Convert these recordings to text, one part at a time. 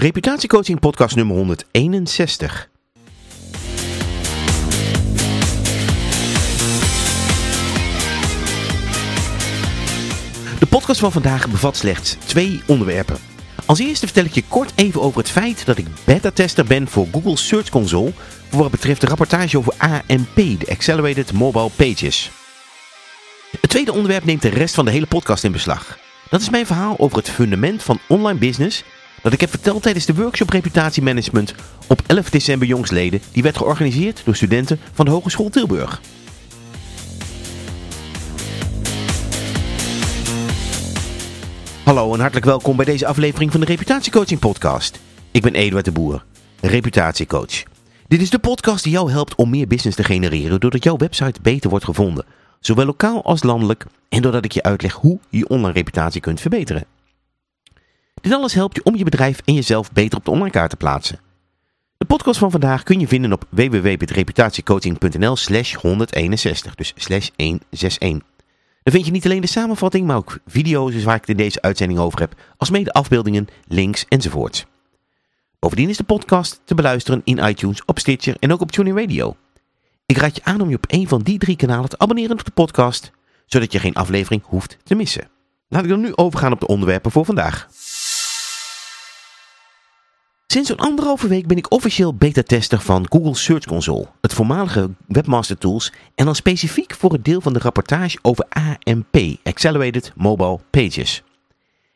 Reputatiecoaching podcast nummer 161. De podcast van vandaag bevat slechts twee onderwerpen. Als eerste vertel ik je kort even over het feit dat ik beta-tester ben voor Google Search Console voor wat betreft de rapportage over AMP, de Accelerated Mobile Pages. Het tweede onderwerp neemt de rest van de hele podcast in beslag. Dat is mijn verhaal over het fundament van online business dat ik heb verteld tijdens de workshop reputatiemanagement op 11 december jongsleden. Die werd georganiseerd door studenten van de Hogeschool Tilburg. Hallo en hartelijk welkom bij deze aflevering van de Reputatiecoaching podcast. Ik ben Eduard de Boer, reputatiecoach. Dit is de podcast die jou helpt om meer business te genereren doordat jouw website beter wordt gevonden. Zowel lokaal als landelijk en doordat ik je uitleg hoe je online reputatie kunt verbeteren. Dit alles helpt je om je bedrijf en jezelf beter op de online kaart te plaatsen. De podcast van vandaag kun je vinden op www.reputatiecoaching.nl slash 161, dus slash 161. Daar vind je niet alleen de samenvatting, maar ook video's waar ik het in deze uitzending over heb, als mede afbeeldingen, links enzovoort. Bovendien is de podcast te beluisteren in iTunes, op Stitcher en ook op TuneIn Radio. Ik raad je aan om je op een van die drie kanalen te abonneren op de podcast, zodat je geen aflevering hoeft te missen. Laat ik dan nu overgaan op de onderwerpen voor vandaag. Sinds zo'n anderhalve week ben ik officieel beta-tester van Google Search Console, het voormalige Webmaster Tools, en dan specifiek voor het deel van de rapportage over AMP, Accelerated Mobile Pages.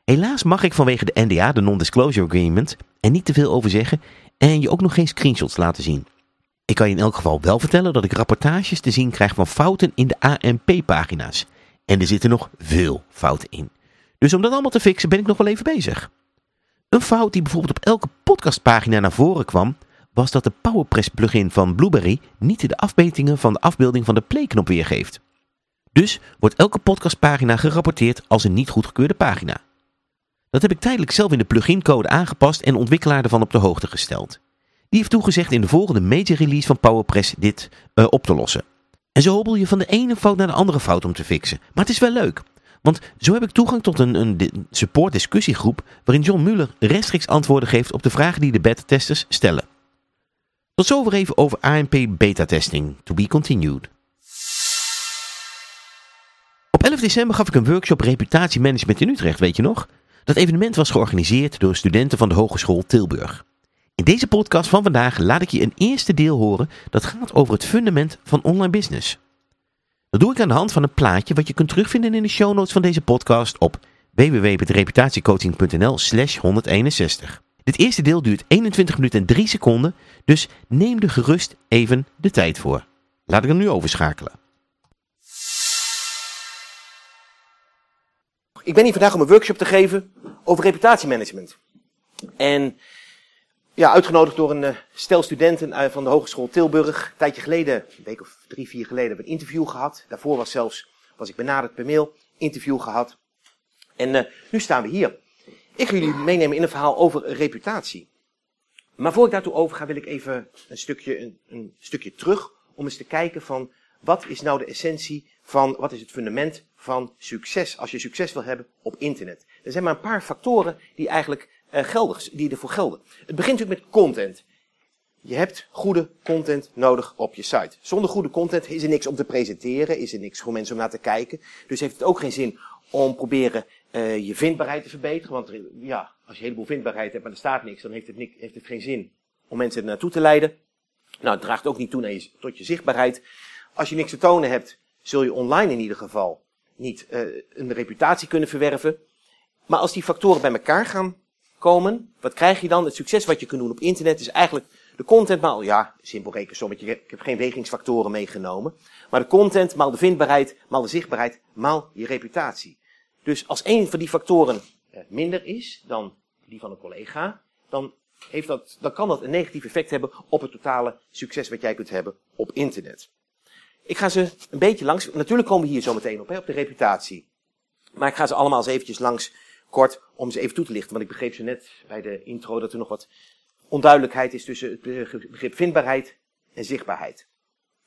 Helaas mag ik vanwege de NDA, de Non-Disclosure Agreement, er niet te veel over zeggen en je ook nog geen screenshots laten zien. Ik kan je in elk geval wel vertellen dat ik rapportages te zien krijg van fouten in de AMP-pagina's. En er zitten nog veel fouten in. Dus om dat allemaal te fixen ben ik nog wel even bezig. Een fout die bijvoorbeeld op elke podcastpagina naar voren kwam, was dat de PowerPress plugin van Blueberry niet de afmetingen van de afbeelding van de playknop weergeeft. Dus wordt elke podcastpagina gerapporteerd als een niet goedgekeurde pagina. Dat heb ik tijdelijk zelf in de plugincode aangepast en ontwikkelaar ervan op de hoogte gesteld. Die heeft toegezegd in de volgende major release van PowerPress dit uh, op te lossen. En zo hobbel je van de ene fout naar de andere fout om te fixen. Maar het is wel leuk. Want zo heb ik toegang tot een, een support discussiegroep waarin John Muller rechtstreeks antwoorden geeft op de vragen die de beta-testers stellen. Tot zover even over AMP beta-testing. To be continued. Op 11 december gaf ik een workshop reputatiemanagement in Utrecht, weet je nog? Dat evenement was georganiseerd door studenten van de Hogeschool Tilburg. In deze podcast van vandaag laat ik je een eerste deel horen dat gaat over het fundament van online business. Dat doe ik aan de hand van een plaatje wat je kunt terugvinden in de show notes van deze podcast op www.reputatiecoaching.nl slash 161. Dit eerste deel duurt 21 minuten en 3 seconden, dus neem er gerust even de tijd voor. Laat ik hem nu overschakelen. Ik ben hier vandaag om een workshop te geven over reputatiemanagement. En ja, uitgenodigd door een uh, stel studenten uh, van de Hogeschool Tilburg. Een tijdje geleden, een week of drie, vier geleden, hebben we een interview gehad. Daarvoor was zelfs, was ik benaderd per mail, interview gehad. En uh, nu staan we hier. Ik ga jullie meenemen in een verhaal over reputatie. Maar voor ik daartoe overga, wil ik even een stukje, een, een stukje terug om eens te kijken van wat is nou de essentie van, wat is het fundament van succes als je succes wil hebben op internet. Er zijn maar een paar factoren die eigenlijk geldig, die ervoor gelden. Het begint natuurlijk met content. Je hebt goede content nodig op je site. Zonder goede content is er niks om te presenteren, is er niks voor mensen om naar te kijken. Dus heeft het ook geen zin om proberen uh, je vindbaarheid te verbeteren. Want ja, als je een heleboel vindbaarheid hebt, maar er staat niks, dan heeft het, niks, heeft het geen zin om mensen er naartoe te leiden. Nou, het draagt ook niet toe naar je, tot je zichtbaarheid. Als je niks te tonen hebt, zul je online in ieder geval niet een reputatie kunnen verwerven. Maar als die factoren bij elkaar gaan komen, wat krijg je dan? Het succes wat je kunt doen op internet is eigenlijk de content maal, ja, simpel rekensommetje, ik heb geen wegingsfactoren meegenomen. Maar de content maal de vindbaarheid, maal de zichtbaarheid, maal je reputatie. Dus als een van die factoren eh, minder is dan die van een collega, dan, heeft dat, dan kan dat een negatief effect hebben op het totale succes wat jij kunt hebben op internet. Ik ga ze een beetje langs, natuurlijk komen we hier zo meteen op, hè, op de reputatie. Maar ik ga ze allemaal eens eventjes langs kort om ze even toe te lichten. Want ik begreep zo net bij de intro dat er nog wat onduidelijkheid is tussen het begrip vindbaarheid en zichtbaarheid.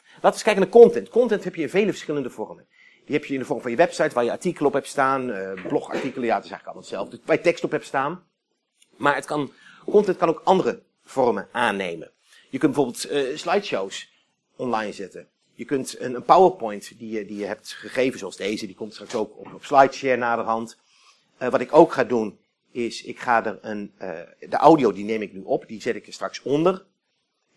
Laten we eens kijken naar content. Content heb je in vele verschillende vormen. Die heb je in de vorm van je website, waar je artikelen op hebt staan, uh, blogartikelen, ja, het is eigenlijk allemaal hetzelfde, waar je tekst op hebt staan. Maar het kan content kan ook andere vormen aannemen. Je kunt bijvoorbeeld uh, slideshows online zetten. Je kunt een, een, PowerPoint die je, die je hebt gegeven, zoals deze, die komt straks ook op, op SlideShare naderhand. Uh, wat ik ook ga doen, is ik ga er een, uh, de audio die neem ik nu op, die zet ik er straks onder.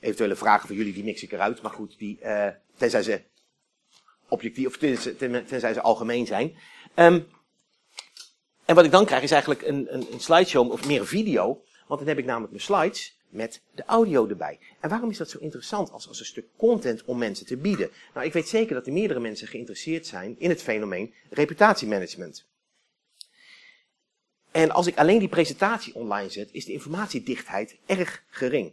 Eventuele vragen van jullie, die mix ik eruit. Maar goed, die, uh, tenzij ze objectief, of tenzij, ze algemeen zijn. Um, en wat ik dan krijg is eigenlijk een, een, een slideshow of meer video. Want dan heb ik namelijk mijn slides met de audio erbij. En waarom is dat zo interessant als, als een stuk content om mensen te bieden? Nou, ik weet zeker dat er meerdere mensen geïnteresseerd zijn in het fenomeen reputatiemanagement. En als ik alleen die presentatie online zet, is de informatiedichtheid erg gering.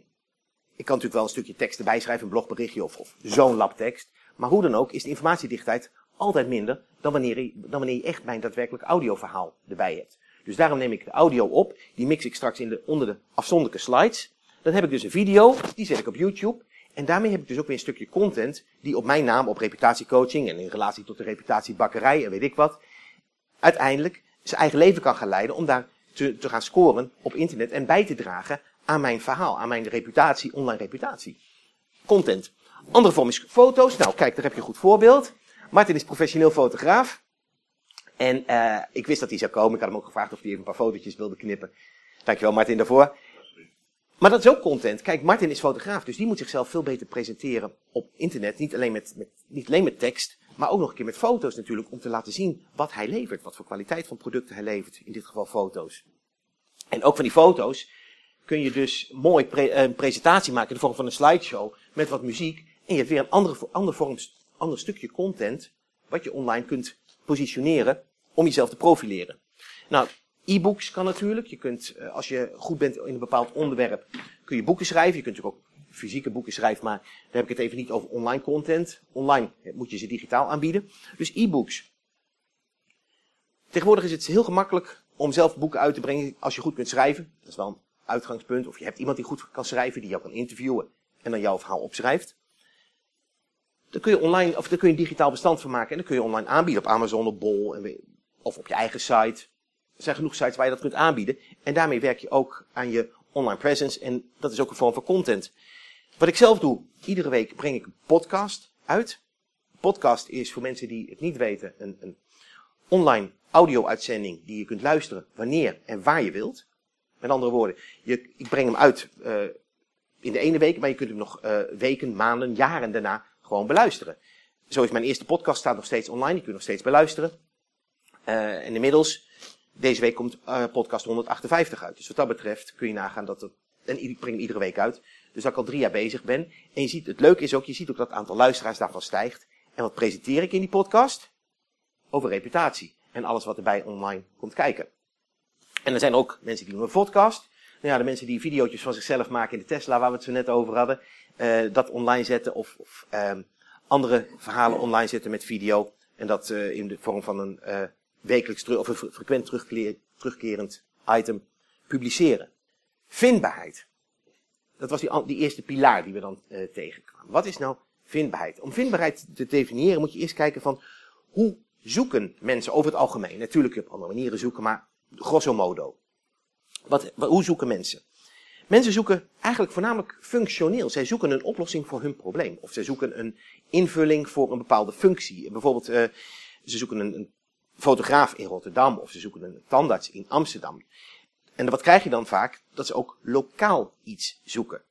Ik kan natuurlijk wel een stukje tekst erbij schrijven, een blogberichtje of, of zo'n lab tekst. Maar hoe dan ook is de informatiedichtheid altijd minder dan wanneer, je, dan wanneer je echt mijn daadwerkelijk audioverhaal erbij hebt. Dus daarom neem ik de audio op, die mix ik straks in de, onder de afzonderlijke slides. Dan heb ik dus een video, die zet ik op YouTube. En daarmee heb ik dus ook weer een stukje content die op mijn naam, op reputatiecoaching en in relatie tot de reputatiebakkerij en weet ik wat, uiteindelijk zijn eigen leven kan gaan leiden om daar te, te gaan scoren op internet en bij te dragen aan mijn verhaal, aan mijn reputatie, online reputatie. Content. Andere vorm is foto's. Nou, kijk, daar heb je een goed voorbeeld. Martin is professioneel fotograaf. En uh, ik wist dat hij zou komen. Ik had hem ook gevraagd of hij even een paar fotootjes wilde knippen. Dankjewel Martin daarvoor. Maar dat is ook content. Kijk, Martin is fotograaf, dus die moet zichzelf veel beter presenteren op internet. Niet alleen met, met, niet alleen met tekst, maar ook nog een keer met foto's natuurlijk. Om te laten zien wat hij levert. Wat voor kwaliteit van producten hij levert. In dit geval foto's. En ook van die foto's kun je dus mooi pre, een presentatie maken in de vorm van een slideshow. Met wat muziek. En je hebt weer een andere, andere vorm ander stukje content wat je online kunt positioneren om jezelf te profileren. Nou, e-books kan natuurlijk. Je kunt, eh, als je goed bent in een bepaald onderwerp, kun je boeken schrijven. Je kunt natuurlijk ook fysieke boeken schrijven, maar daar heb ik het even niet over online content. Online moet je ze digitaal aanbieden. Dus e-books. Tegenwoordig is het heel gemakkelijk om zelf boeken uit te brengen als je goed kunt schrijven. Dat is wel een uitgangspunt. Of je hebt iemand die goed kan schrijven, die jou kan interviewen en dan jouw verhaal opschrijft. Daar kun je online, of daar kun je een digitaal bestand van maken. En dan kun je online aanbieden op Amazon, op Bol, of op je eigen site. Er zijn genoeg sites waar je dat kunt aanbieden. En daarmee werk je ook aan je online presence. En dat is ook een vorm van content. Wat ik zelf doe, iedere week breng ik een podcast uit. Een podcast is voor mensen die het niet weten, een, een online audio-uitzending die je kunt luisteren wanneer en waar je wilt. Met andere woorden, je, ik breng hem uit uh, in de ene week, maar je kunt hem nog uh, weken, maanden, jaren daarna gewoon beluisteren. Zo is mijn eerste podcast staat nog steeds online, die kun je nog steeds beluisteren. Uh, en inmiddels, deze week komt podcast 158 uit. Dus wat dat betreft kun je nagaan dat het, en ik breng hem iedere week uit. Dus dat ik al drie jaar bezig ben. En je ziet, het leuke is ook, je ziet ook dat het aantal luisteraars daarvan stijgt. En wat presenteer ik in die podcast? Over reputatie. En alles wat erbij online komt kijken. En er zijn ook mensen die doen een podcast. Nou ja, de mensen die video's van zichzelf maken in de Tesla, waar we het zo net over hadden uh, dat online zetten of, of um, andere verhalen online zetten met video. En dat uh, in de vorm van een uh, wekelijks terug, of een frequent terugkerend item publiceren. Vindbaarheid. Dat was die, eerste pilaar die we dan uh, tegenkwamen. Wat is nou vindbaarheid? Om vindbaarheid te definiëren moet je eerst kijken van hoe zoeken mensen over het algemeen. Natuurlijk op andere manieren zoeken, maar grosso modo. Wat, hoe zoeken mensen? Mensen zoeken eigenlijk voornamelijk functioneel. Zij zoeken een oplossing voor hun probleem. Of zij zoeken een invulling voor een bepaalde functie. Bijvoorbeeld, uh, ze zoeken een, fotograaf in Rotterdam of ze zoeken een tandarts in Amsterdam. En wat krijg je dan vaak? Dat ze ook lokaal iets zoeken.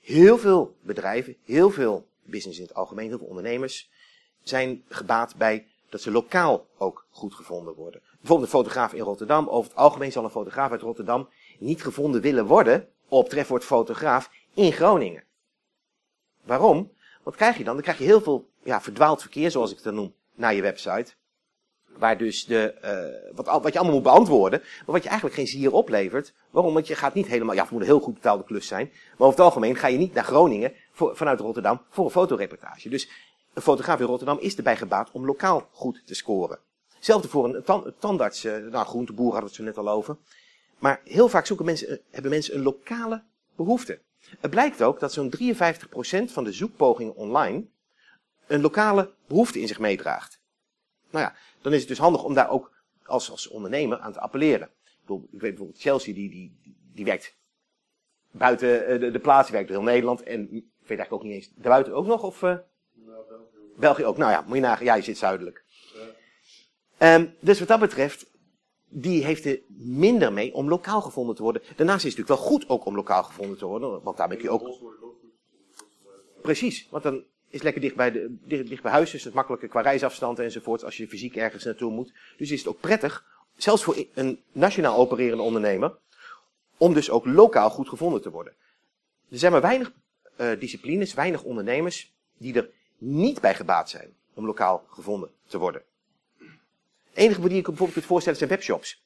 Heel veel bedrijven, heel veel business in het algemeen, heel veel ondernemers zijn gebaat bij dat ze lokaal ook goed gevonden worden. Bijvoorbeeld een fotograaf in Rotterdam. Over het algemeen zal een fotograaf uit Rotterdam niet gevonden willen worden op trefwoord fotograaf in Groningen. Waarom? Wat krijg je dan? Dan krijg je heel veel ja, verdwaald verkeer, zoals ik het dan noem, naar je website. Waar dus de, uh, wat, wat je allemaal moet beantwoorden, maar wat je eigenlijk geen zier oplevert. Waarom? Want je gaat niet helemaal, ja, het moet een heel goed betaalde klus zijn. Maar over het algemeen ga je niet naar Groningen voor, vanuit Rotterdam voor een fotoreportage. Dus een fotograaf in Rotterdam is erbij gebaat om lokaal goed te scoren. Hetzelfde voor een, een tandarts, uh, nou groenteboer hadden we het zo net al over. Maar heel vaak zoeken mensen, eh, hebben mensen een lokale behoefte. Het blijkt ook dat zo'n 53% van de zoekpogingen online een lokale behoefte in zich meedraagt. Nou ja, dan is het dus handig om daar ook als, als ondernemer aan te appelleren. Ik, bedoel, ik weet bijvoorbeeld Chelsea, die, die, die werkt buiten uh, de, de plaats, die werkt door heel Nederland. En ik weet eigenlijk ook niet eens, daarbuiten ook nog? Of, uh, nou, België. België ook. Nou ja, moet je nagaan, ja, je zit zuidelijk. Ja. Um, dus wat dat betreft, die heeft er minder mee om lokaal gevonden te worden. Daarnaast is het natuurlijk wel goed ook om lokaal gevonden te worden, want daar ben je ook... Precies, want dan is lekker dicht bij, de, dicht, bij huis, is het makkelijker qua reisafstand enzovoort, als je fysiek ergens naartoe moet. Dus is het ook prettig, zelfs voor een nationaal opererende ondernemer, om dus ook lokaal goed gevonden te worden. Er zijn maar weinig uh, disciplines, weinig ondernemers, die er niet bij gebaat zijn om lokaal gevonden te worden. Het enige die ik bijvoorbeeld kunt voorstellen zijn webshops.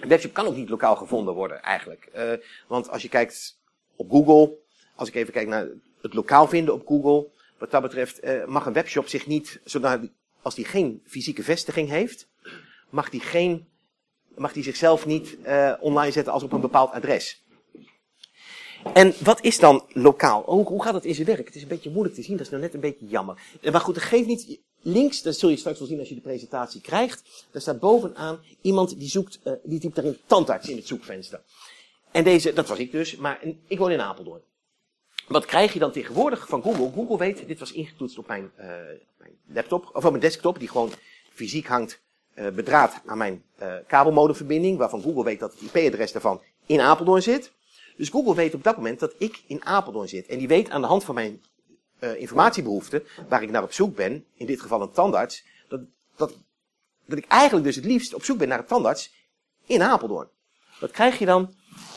Een webshop kan ook niet lokaal gevonden worden eigenlijk. Uh, want als je kijkt op Google, als ik even kijk naar het lokaal vinden op Google, wat dat betreft uh, mag een webshop zich niet, zodat als die geen fysieke vestiging heeft, mag die, geen, mag die zichzelf niet uh, online zetten als op een bepaald adres. En wat is dan lokaal? Hoe, gaat het in zijn werk? Het is een beetje moeilijk te zien, dat is nou net een beetje jammer. Maar goed, dat geeft niet, links, dat zul je straks wel zien als je de presentatie krijgt, daar staat bovenaan iemand die zoekt, uh, die typt daarin tandarts in het zoekvenster. En deze, dat was ik dus, maar ik woon in Apeldoorn. Wat krijg je dan tegenwoordig van Google? Google weet, dit was ingetoetst op mijn, uh, mijn laptop, of op mijn desktop, die gewoon fysiek hangt uh, bedraad aan mijn uh, kabelmodemverbinding, waarvan Google weet dat het IP-adres daarvan in Apeldoorn zit. Dus Google weet op dat moment dat ik in Apeldoorn zit. En die weet aan de hand van mijn uh, informatiebehoeften, waar ik naar op zoek ben, in dit geval een tandarts, dat, dat, dat ik eigenlijk dus het liefst op zoek ben naar een tandarts in Apeldoorn. Wat krijg je dan?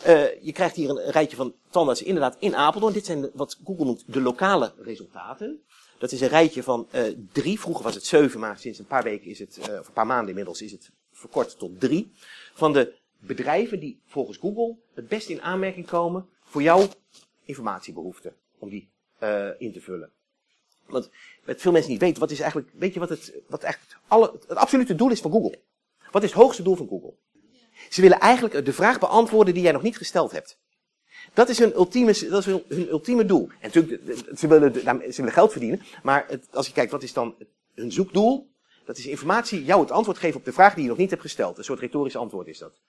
Uh, je krijgt hier een rijtje van tandartsen inderdaad in Apeldoorn. Dit zijn wat Google noemt de lokale resultaten. Dat is een rijtje van uh, drie. Vroeger was het zeven, maar sinds een paar weken is het, uh, of een paar maanden inmiddels, is het verkort tot drie. Van de bedrijven die volgens Google het best in aanmerking komen voor jouw informatiebehoeften. Om die in te vullen. Want wat veel mensen niet weten, wat is eigenlijk, weet je wat het, wat echt alle, het absolute doel is van Google? Wat is het hoogste doel van Google? Ze willen eigenlijk de vraag beantwoorden die jij nog niet gesteld hebt. Dat is hun ultieme, dat is hun, ultieme doel. En natuurlijk, ze willen, ze willen geld verdienen, maar het, als je kijkt wat is dan hun zoekdoel, dat is informatie, jou het antwoord geven op de vraag die je nog niet hebt gesteld. Een soort retorisch antwoord is dat.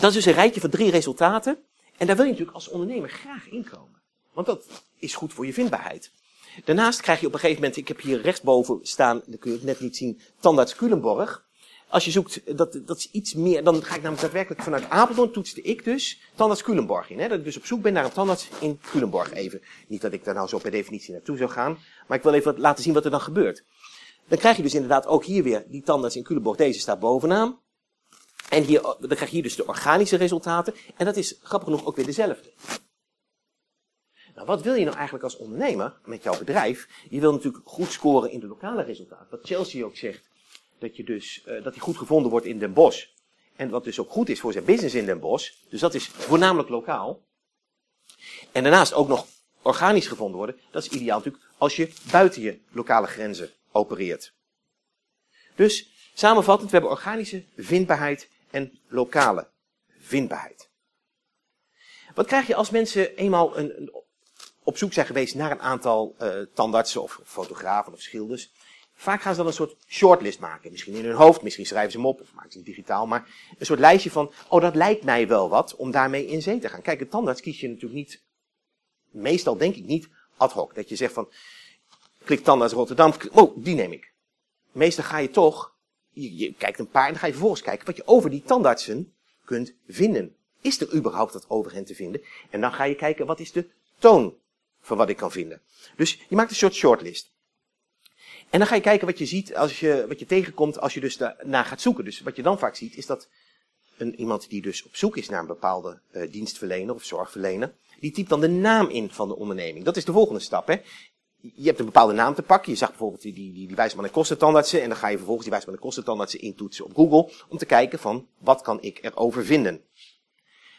Dat is dus een rijtje van drie resultaten. En daar wil je natuurlijk als ondernemer graag inkomen. Want dat is goed voor je vindbaarheid. Daarnaast krijg je op een gegeven moment, ik heb hier rechtsboven staan, dat kun je net niet zien, tandarts Culemborg. Als je zoekt, dat, dat is iets meer, dan ga ik namelijk daadwerkelijk vanuit Apeldoorn toetste ik dus tandarts Culemborg in. Hè? Dat ik dus op zoek ben naar een tandarts in Culemborg even. Niet dat ik daar nou zo per definitie naartoe zou gaan, maar ik wil even laten zien wat er dan gebeurt. Dan krijg je dus inderdaad ook hier weer die tandarts in Culemborg, deze staat bovenaan. En hier, dan krijg je hier dus de organische resultaten. En dat is grappig genoeg ook weer dezelfde. Nou, wat wil je nou eigenlijk als ondernemer met jouw bedrijf? Je wil natuurlijk goed scoren in de lokale resultaten. Wat Chelsea ook zegt, dat, je dus, uh, dat hij goed gevonden wordt in Den Bosch. En wat dus ook goed is voor zijn business in Den Bosch. Dus dat is voornamelijk lokaal. En daarnaast ook nog organisch gevonden worden. Dat is ideaal natuurlijk als je buiten je lokale grenzen opereert. Dus samenvattend, we hebben organische vindbaarheid en lokale vindbaarheid. Wat krijg je als mensen eenmaal een, een op zoek zijn geweest naar een aantal uh, tandartsen of fotografen of schilders. Vaak gaan ze dan een soort shortlist maken. Misschien in hun hoofd, misschien schrijven ze hem op of maken ze het digitaal. Maar een soort lijstje van, oh dat lijkt mij wel wat om daarmee in zee te gaan. Kijk, een tandarts kies je natuurlijk niet, meestal denk ik niet ad hoc. Dat je zegt van, klik tandarts Rotterdam, oh die neem ik. Meestal ga je toch, je, je kijkt een paar en dan ga je vervolgens kijken wat je over die tandartsen kunt vinden. Is er überhaupt wat over hen te vinden? En dan ga je kijken, wat is de toon van wat ik kan vinden. Dus je maakt een soort shortlist. En dan ga je kijken wat je ziet, als je, wat je tegenkomt als je dus daarna gaat zoeken. Dus wat je dan vaak ziet, is dat een, iemand die dus op zoek is naar een bepaalde uh, dienstverlener of zorgverlener, die typt dan de naam in van de onderneming. Dat is de volgende stap. Hè? Je hebt een bepaalde naam te pakken. Je zag bijvoorbeeld die, die, die Wijsman en kostentandartsen. En dan ga je vervolgens die Wijsman en kostentandartsen intoetsen op Google. Om te kijken van, wat kan ik erover vinden.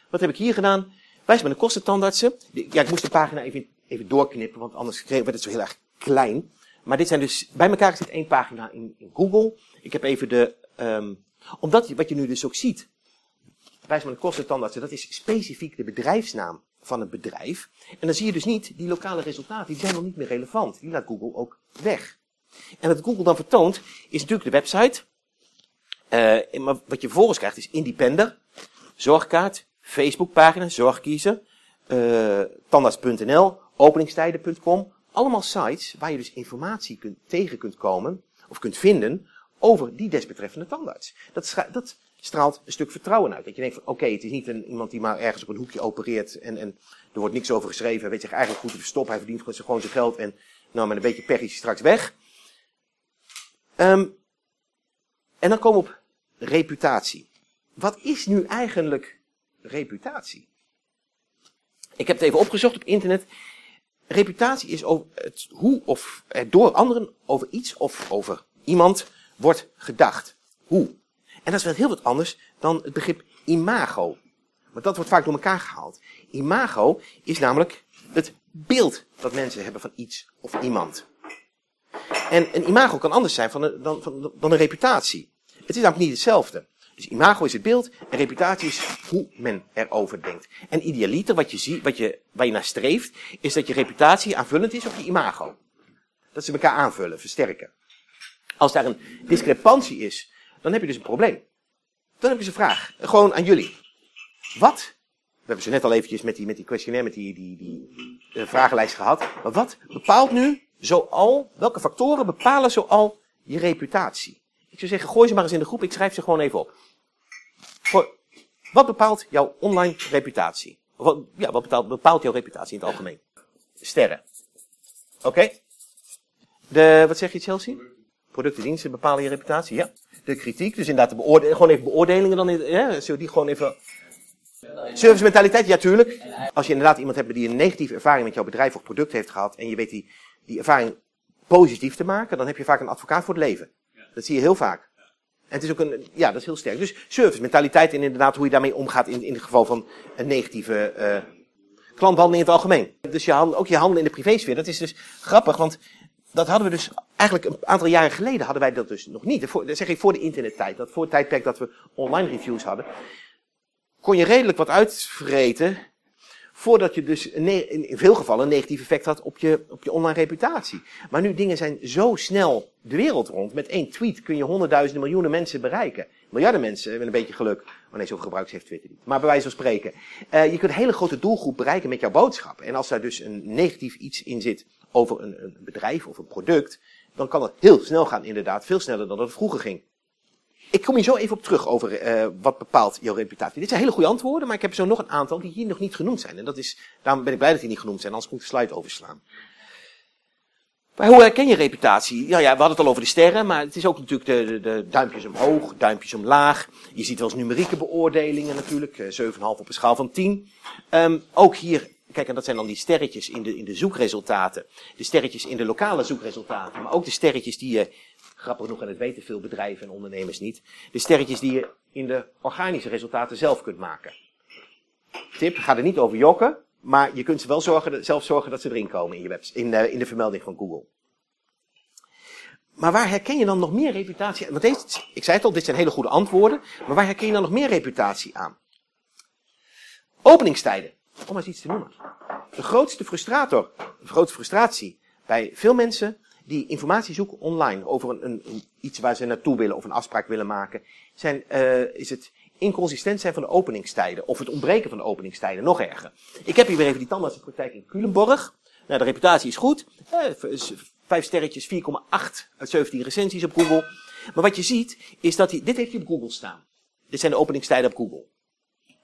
Wat heb ik hier gedaan? Wijsman en kostentandartsen. Ja, ik moest de pagina even even doorknippen, want anders werd het zo heel erg klein. Maar dit zijn dus, bij elkaar zit één pagina in, in Google. Ik heb even de, um, omdat wat je nu dus ook ziet, wijs maar de kostentandartsen, dat is specifiek de bedrijfsnaam van het bedrijf. En dan zie je dus niet, die lokale resultaten, die zijn nog niet meer relevant. Die laat Google ook weg. En wat Google dan vertoont, is natuurlijk de website. Uh, maar wat je vervolgens krijgt is Independer, Zorgkaart, Facebookpagina, Zorgkiezer, uh, tandarts.nl, openingstijden.com. Allemaal sites waar je dus informatie kunt, tegen kunt komen, of kunt vinden, over die desbetreffende tandarts. Dat, dat straalt een stuk vertrouwen uit. Dat je denkt van, oké, het is niet een, iemand die maar ergens op een hoekje opereert en, en er wordt niks over geschreven. Hij weet zich eigenlijk goed te verstoppen. Hij verdient gewoon zijn geld en nou, met een beetje pech is hij straks weg. Um, en dan komen we op reputatie. Wat is nu eigenlijk reputatie? Ik heb het even opgezocht op internet. Reputatie is over hoe of er door anderen over iets of over iemand wordt gedacht. Hoe. En dat is wel heel wat anders dan het begrip imago. Want dat wordt vaak door elkaar gehaald. Imago is namelijk het beeld dat mensen hebben van iets of iemand. En een imago kan anders zijn van dan, van, dan een reputatie. Het is namelijk niet hetzelfde. Dus imago is het beeld en reputatie is hoe men erover denkt. En idealiter, wat je ziet, wat je, waar je naar streeft, is dat je reputatie aanvullend is op je imago. Dat ze elkaar aanvullen, versterken. Als daar een discrepantie is, dan heb je dus een probleem. Dan heb je dus een vraag, gewoon aan jullie. Wat, we hebben ze net al eventjes met die, met die questionnaire, met die, die, die uh, vragenlijst gehad. Maar wat bepaalt nu zoal, welke factoren bepalen zoal je reputatie? Ik zou zeggen, gooi ze maar eens in de groep, ik schrijf ze gewoon even op. Voor, wat bepaalt jouw online reputatie? Wat, ja, wat bepaalt, bepaalt jouw reputatie in het algemeen? Sterren. Oké? De, wat zeg je Chelsea? Producten, diensten bepalen je reputatie, ja. De kritiek, dus inderdaad de beoordelingen, gewoon even beoordelingen dan, ja, zullen die gewoon even... Service mentaliteit, ja tuurlijk. Als je inderdaad iemand hebt die een negatieve ervaring met jouw bedrijf of product heeft gehad en je weet die, die ervaring positief te maken, dan heb je vaak een advocaat voor het leven. Dat zie je heel vaak. Het is ook een, ja, dat is heel sterk. Dus service, mentaliteit en inderdaad hoe je daarmee omgaat in, in het geval van een negatieve uh, klantbehandeling in het algemeen. Dus je handel, ook je handelen in de privésfeer, dat is dus grappig, want dat hadden we dus eigenlijk een aantal jaren geleden hadden wij dat dus nog niet. Voor, zeg ik voor de internettijd, dat voor het tijdperk dat we online reviews hadden, kon je redelijk wat uitvreten Voordat je dus in veel gevallen een negatief effect had op je, op je online reputatie. Maar nu dingen zijn zo snel de wereld rond. Met één tweet kun je honderdduizenden miljoenen mensen bereiken. Miljarden mensen met een beetje geluk. Oh nee, zoveel gebruikers heeft Twitter niet. Maar bij wijze van spreken. Uh, je kunt een hele grote doelgroep bereiken met jouw boodschap. En als daar dus een negatief iets in zit over een, een bedrijf of een product. Dan kan het heel snel gaan inderdaad. Veel sneller dan het vroeger ging. Ik kom hier zo even op terug over uh, wat bepaalt jouw reputatie. Dit zijn hele goede antwoorden, maar ik heb zo nog een aantal die hier nog niet genoemd zijn. En dat is, daarom ben ik blij dat die niet genoemd zijn, anders moet ik de slide overslaan. Maar hoe herken je reputatie? Ja, ja, we hadden het al over de sterren, maar het is ook natuurlijk de, de, de duimpjes omhoog, duimpjes omlaag. Je ziet wel eens numerieke beoordelingen natuurlijk, 7,5 eh, op een schaal van 10. Um, ehm, ook hier, kijk, en dat zijn dan die sterretjes in de, in de zoekresultaten. De sterretjes in de lokale zoekresultaten, maar ook de sterretjes die je Grappig genoeg, en het weten veel bedrijven en ondernemers niet. De sterretjes die je in de organische resultaten zelf kunt maken. Tip, ga er niet over jokken, maar je kunt wel zorgen, zelf zorgen dat ze erin komen in, je webs, in, de, in de vermelding van Google. Maar waar herken je dan nog meer reputatie aan? Want deze, ik zei het al, dit zijn hele goede antwoorden. Maar waar herken je dan nog meer reputatie aan? Openingstijden. Om eens iets te noemen. De grootste frustrator, de grootste frustratie bij veel mensen die informatie zoeken online over een, een, iets waar ze naartoe willen of een afspraak willen maken, zijn, uh, is het inconsistent zijn van de openingstijden of het ontbreken van de openingstijden nog erger. Ik heb hier weer even die tandartsenpraktijk in Culemborg. Nou, de reputatie is goed. Eh, vijf sterretjes, 4,8 uit 17 recensies op Google. Maar wat je ziet, is dat hij, dit heeft hij op Google staan. Dit zijn de openingstijden op Google.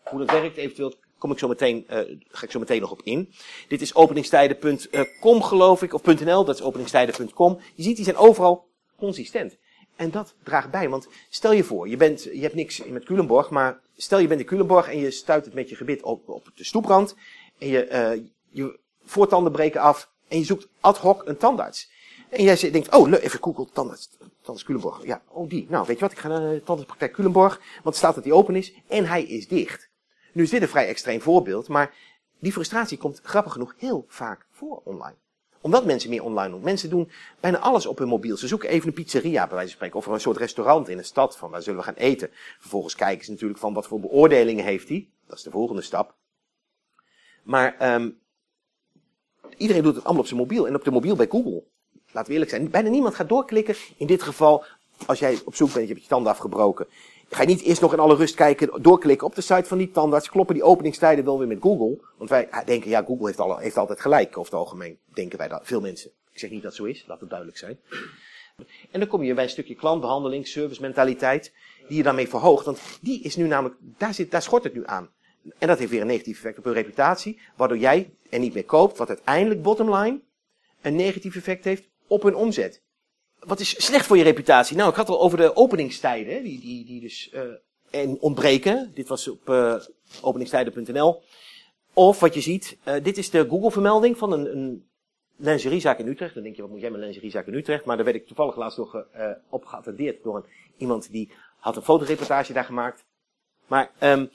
Hoe dat werkt, eventueel kom ik zo meteen, uh, ga ik zo meteen nog op in. Dit is openingstijden.com geloof ik, of .nl, dat is openingstijden.com. Je ziet, die zijn overal consistent. En dat draagt bij, want stel je voor, je, bent, je hebt niks met Culemborg, maar stel je bent in Culemborg en je stuit het met je gebit op, op de stoeprand. En je, uh, je voortanden breken af en je zoekt ad hoc een tandarts. En jij denkt, oh, even Google tandarts, tandarts Culemborg. Ja, oh die. Nou, weet je wat, ik ga naar de tandartspraktijk Culemborg, want staat dat die open is en hij is dicht. Nu is dit een vrij extreem voorbeeld, maar die frustratie komt grappig genoeg heel vaak voor online. Omdat mensen meer online doen. Mensen doen bijna alles op hun mobiel. Ze zoeken even een pizzeria, bij wijze van spreken, of een soort restaurant in een stad, van waar zullen we gaan eten. Vervolgens kijken ze natuurlijk van wat voor beoordelingen heeft hij. Dat is de volgende stap. Maar um, iedereen doet het allemaal op zijn mobiel en op de mobiel bij Google. Laten we eerlijk zijn. Bijna niemand gaat doorklikken. In dit geval, als jij op zoek bent, je hebt je tanden afgebroken ga je niet eerst nog in alle rust kijken, doorklikken op de site van die tandarts. Kloppen die openingstijden wel weer met Google? Want wij denken, ja, Google heeft, al, heeft altijd gelijk. Over het algemeen denken wij dat, veel mensen. Ik zeg niet dat zo is, laat het duidelijk zijn. En dan kom je bij een stukje klantbehandeling, service mentaliteit, die je daarmee verhoogt. Want die is nu namelijk, daar, zit, daar schort het nu aan. En dat heeft weer een negatief effect op hun reputatie, waardoor jij er niet meer koopt, wat uiteindelijk bottomline een negatief effect heeft op hun omzet. Wat is slecht voor je reputatie? Nou, ik had al over de openingstijden, die, die, die dus uh, ontbreken. Dit was op uh, openingstijden.nl. Of wat je ziet, uh, dit is de Google-vermelding van een, een lingeriezaak in Utrecht. Dan denk je, wat moet jij met lingeriezaak in Utrecht? Maar daar werd ik toevallig laatst nog op geattendeerd door een, iemand die had een fotoreportage daar gemaakt. Maar, um,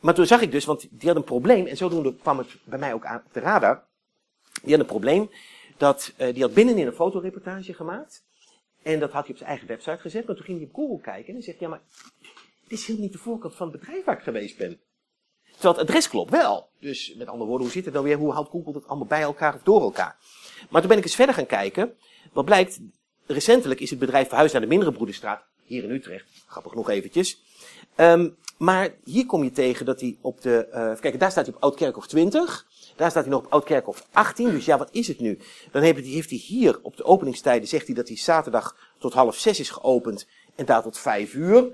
maar toen zag ik dus, want die had een probleem, en zodoende kwam het bij mij ook aan op de radar. Die had een probleem, dat, uh, die had binnenin een fotoreportage gemaakt. En dat had hij op zijn eigen website gezet. Maar toen ging hij op Google kijken en hij zegt, ja maar, dit is helemaal niet de voorkant van het bedrijf waar ik geweest ben. Terwijl het adres klopt wel. Dus met andere woorden, hoe zit het dan weer? Hoe houdt Google dat allemaal bij elkaar of door elkaar? Maar toen ben ik eens verder gaan kijken. Wat blijkt, recentelijk is het bedrijf verhuisd naar de mindere Broederstraat, hier in Utrecht. Grappig nog eventjes. Um, maar hier kom je tegen dat hij op de, uh, kijk, daar staat hij op Oudkerkhof 20. Daar staat hij nog op Oudkerkhof 18. Dus ja, wat is het nu? Dan heeft hij hier op de openingstijden, zegt hij dat hij zaterdag tot half zes is geopend en daar tot vijf uur.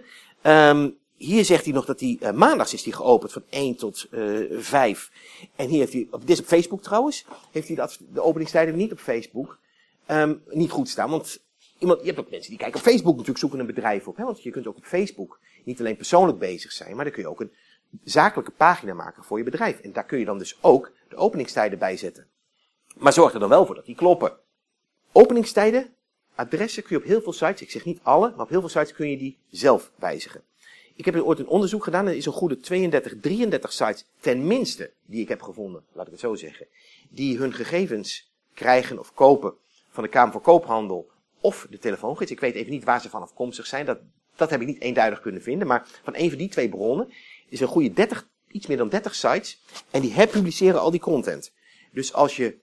Um, hier zegt hij nog dat hij, uh, maandags is hij geopend van 1 tot uh, 5. En hier heeft hij, dit is op Facebook trouwens, heeft hij dat, de openingstijden niet op Facebook um, niet goed staan. Want iemand, je hebt ook mensen die kijken op Facebook natuurlijk, zoeken een bedrijf op. Hè? Want je kunt ook op Facebook niet alleen persoonlijk bezig zijn, maar dan kun je ook een zakelijke pagina maken voor je bedrijf. En daar kun je dan dus ook de openingstijden bij zetten. Maar zorg er dan wel voor dat die kloppen. Openingstijden, adressen kun je op heel veel sites, ik zeg niet alle, maar op heel veel sites kun je die zelf wijzigen. Ik heb ooit een onderzoek gedaan en er is een goede 32, 33 sites, tenminste, die ik heb gevonden, laat ik het zo zeggen, die hun gegevens krijgen of kopen van de Kamer van Koophandel of de telefoongids. Ik weet even niet waar ze van afkomstig zijn, dat, dat heb ik niet eenduidig kunnen vinden, maar van een van die twee bronnen is een goede 30, iets meer dan 30 sites en die herpubliceren al die content. Dus als je,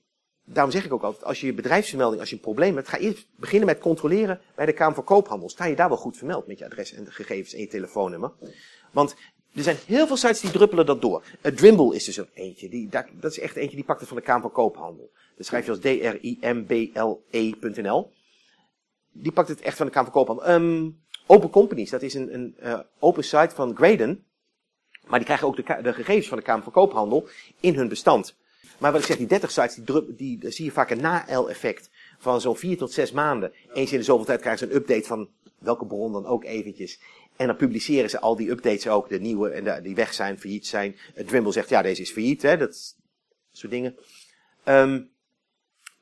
daarom zeg ik ook altijd, als je je bedrijfsvermelding, als je een probleem hebt, ga eerst beginnen met controleren bij de Kamer van Koophandel. Sta je daar wel goed vermeld met je adres en de gegevens en je telefoonnummer? Want er zijn heel veel sites die druppelen dat door. Uh, Drimble is dus ook eentje. Die, dat is echt eentje die pakt het van de Kamer van Koophandel. Dat schrijf je als D-R-I-M-B-L-E.nl. Die pakt het echt van de Kamer van Koophandel. Um, Open Companies, dat is een, een uh, open site van Graden. Maar die krijgen ook de, gegevens van de Kamer van Koophandel in hun bestand. Maar wat ik zeg, die 30 sites, die, die, die zie je vaak een na-L-effect van zo'n 4 tot 6 maanden. Eens in de zoveel tijd krijgen ze een update van welke bron dan ook eventjes. En dan publiceren ze al die updates ook, de nieuwe en de, die weg zijn, failliet zijn. Drimble zegt, ja, deze is failliet, hè, dat soort dingen. Um,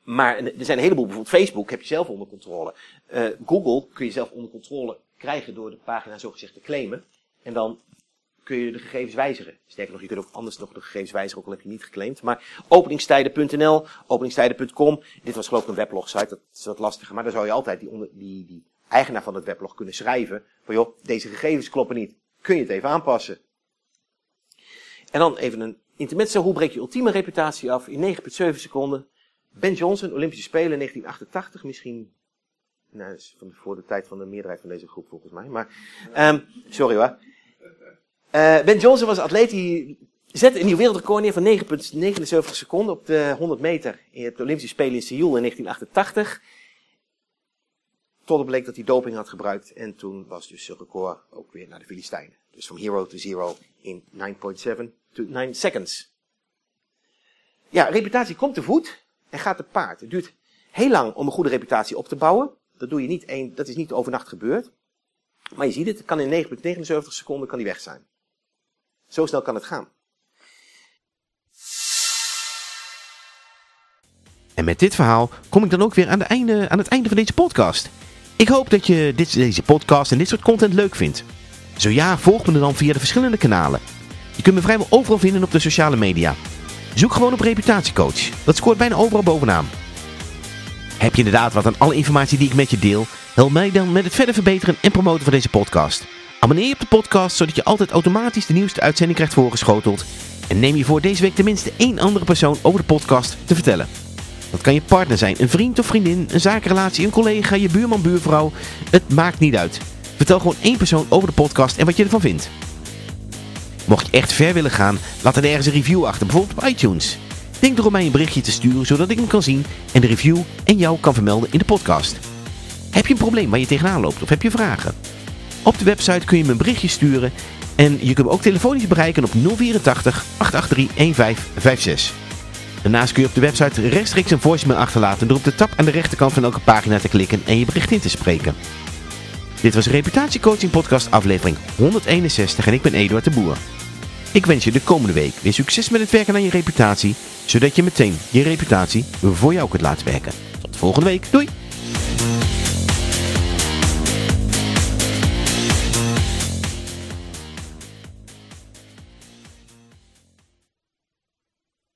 maar er zijn een heleboel, bijvoorbeeld Facebook heb je zelf onder controle. Uh, Google kun je zelf onder controle krijgen door de pagina zogezegd te claimen. En dan kun je de gegevens wijzigen. Sterker nog, je kunt ook anders nog de gegevens wijzigen, ook al heb je niet geclaimd. Maar openingstijden.nl, openingstijden.com, dit was geloof ik een weblog site, dat is wat lastiger. Maar dan zou je altijd die, die, die eigenaar van het weblog kunnen schrijven. Van joh, deze gegevens kloppen niet. Kun je het even aanpassen? En dan even een intermezzo. Hoe breek je ultieme reputatie af? In 9,7 seconden. Ben Johnson, Olympische Spelen 1988, misschien nou, dat is voor de tijd van de meerderheid van deze groep volgens mij. Maar, um, sorry hoor. Uh, ben Johnson was een atleet die zette een nieuw wereldrecord neer van 9,79 seconden op de 100 meter in het Olympische Spelen in Seoul in 1988. Tot het bleek dat hij doping had gebruikt en toen was dus zijn record ook weer naar de Filistijnen. Dus from hero to zero in 9.7 to 9 seconds. Ja, reputatie komt te voet en gaat te paard. Het duurt heel lang om een goede reputatie op te bouwen. Dat doe je niet één, dat is niet overnacht gebeurd. Maar je ziet het kan in 9,79 seconden kan die weg zijn. Zo snel kan het gaan. En met dit verhaal kom ik dan ook weer aan, de einde, aan het einde van deze podcast. Ik hoop dat je dit, deze podcast en dit soort content leuk vindt. Zo ja, volg me dan via de verschillende kanalen. Je kunt me vrijwel overal vinden op de sociale media. Zoek gewoon op reputatiecoach. Dat scoort bijna overal bovenaan. Heb je inderdaad wat aan alle informatie die ik met je deel? Help mij dan met het verder verbeteren en promoten van deze podcast. Abonneer je op de podcast, zodat je altijd automatisch de nieuwste uitzending krijgt voorgeschoteld. En neem je voor deze week tenminste één andere persoon over de podcast te vertellen. Dat kan je partner zijn, een vriend of vriendin, een zakenrelatie, een collega, je buurman, buurvrouw. Het maakt niet uit. Vertel gewoon één persoon over de podcast en wat je ervan vindt. Mocht je echt ver willen gaan, laat er ergens een review achter, bijvoorbeeld op iTunes. Denk erom mij een berichtje te sturen, zodat ik hem kan zien en de review en jou kan vermelden in de podcast. Heb je een probleem waar je tegenaan loopt of heb je vragen? Op de website kun je me een berichtje sturen en je kunt me ook telefonisch bereiken op 084 883 1556. Daarnaast kun je op de website rechtstreeks een voicemail achterlaten door op de tab aan de rechterkant van elke pagina te klikken en je bericht in te spreken. Dit was Reputatiecoaching Podcast aflevering 161 en ik ben Eduard de Boer. Ik wens je de komende week weer succes met het werken aan je reputatie, zodat je meteen je reputatie voor jou kunt laten werken. Tot volgende week, doei!